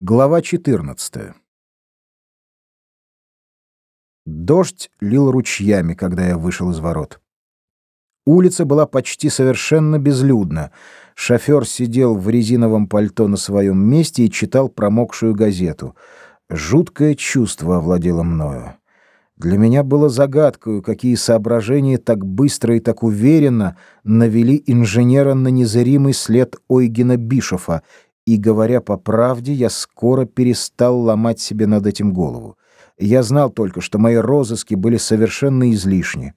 Глава 14. Дождь лил ручьями, когда я вышел из ворот. Улица была почти совершенно безлюдна. Шофер сидел в резиновом пальто на своем месте и читал промокшую газету. Жуткое чувство овладело мною. Для меня было загадкой, какие соображения так быстро и так уверенно навели инженера на незримый след Ойгена Бишофа и, говоря по правде, я скоро перестал ломать себе над этим голову. Я знал только, что мои розыски были совершенно излишни.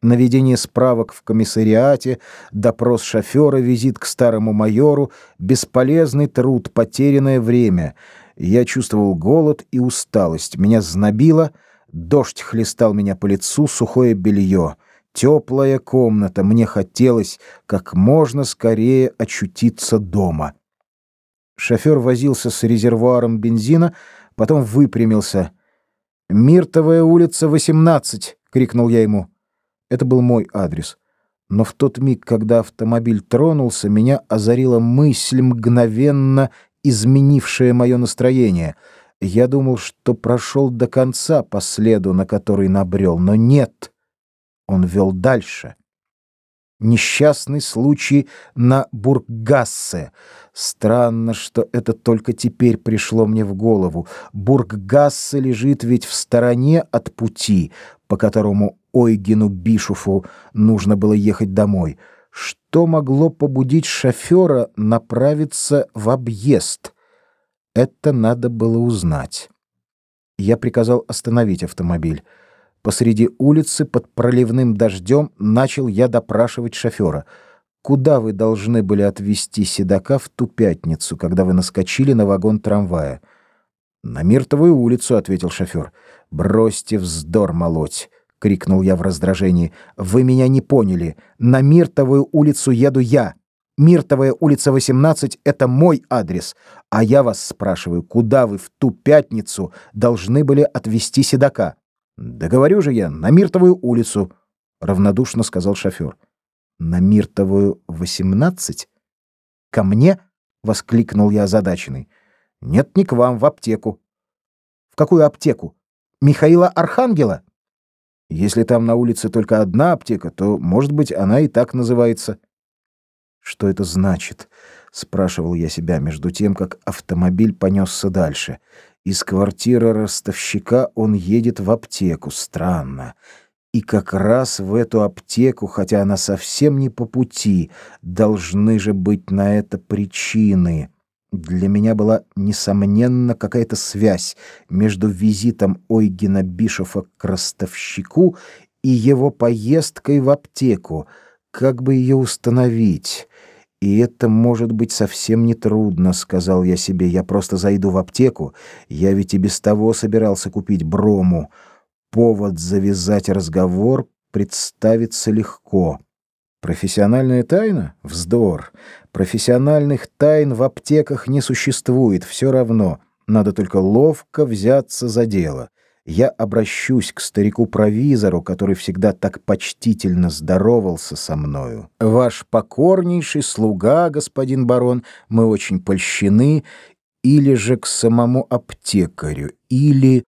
Наведение справок в комиссариате, допрос шофера, визит к старому майору, бесполезный труд, потерянное время. Я чувствовал голод и усталость, меня знобило, дождь хлестал меня по лицу, сухое белье. Теплая комната, мне хотелось как можно скорее очутиться дома. Шофер возился с резервуаром бензина, потом выпрямился. «Миртовая улица, 18!» — крикнул я ему. Это был мой адрес. Но в тот миг, когда автомобиль тронулся, меня озарила мысль, мгновенно изменившая мое настроение. Я думал, что прошел до конца по следу, на который набрел, но нет. Он вел дальше. Несчастный случай на Бурггассе. Странно, что это только теперь пришло мне в голову. Бурггассе лежит ведь в стороне от пути, по которому Ойгену Бишуфу нужно было ехать домой. Что могло побудить шофера направиться в объезд? Это надо было узнать. Я приказал остановить автомобиль. Посреди улицы под проливным дождем начал я допрашивать шофера. Куда вы должны были отвезти седока в ту пятницу, когда вы наскочили на вагон трамвая? На Миртовую улицу, ответил шофер. Бросьте вздор молоть, крикнул я в раздражении. Вы меня не поняли. На Миртовую улицу еду я. Миртовая улица 18 это мой адрес, а я вас спрашиваю, куда вы в ту пятницу должны были отвезти седока? Да говорю же я, на Миртовую улицу, равнодушно сказал шофер. На Миртовую 18? Ко мне? воскликнул я озадаченный. Нет, не к вам, в аптеку. В какую аптеку? Михаила Архангела? Если там на улице только одна аптека, то, может быть, она и так называется. Что это значит? спрашивал я себя между тем, как автомобиль понесся дальше. Из квартиры ростовщика он едет в аптеку. Странно. И как раз в эту аптеку, хотя она совсем не по пути, должны же быть на это причины. Для меня была несомненно какая-то связь между визитом Ойгена Бишофа к ростовщику и его поездкой в аптеку. Как бы ее установить? И это может быть совсем не трудно, сказал я себе. Я просто зайду в аптеку. Я ведь и без того собирался купить брому. Повод завязать разговор представится легко. Профессиональная тайна? Вздор. Профессиональных тайн в аптеках не существует, все равно. Надо только ловко взяться за дело я обращусь к старику-провизору, который всегда так почтительно здоровался со мною. Ваш покорнейший слуга, господин барон, мы очень польщены, или же к самому аптекарю, или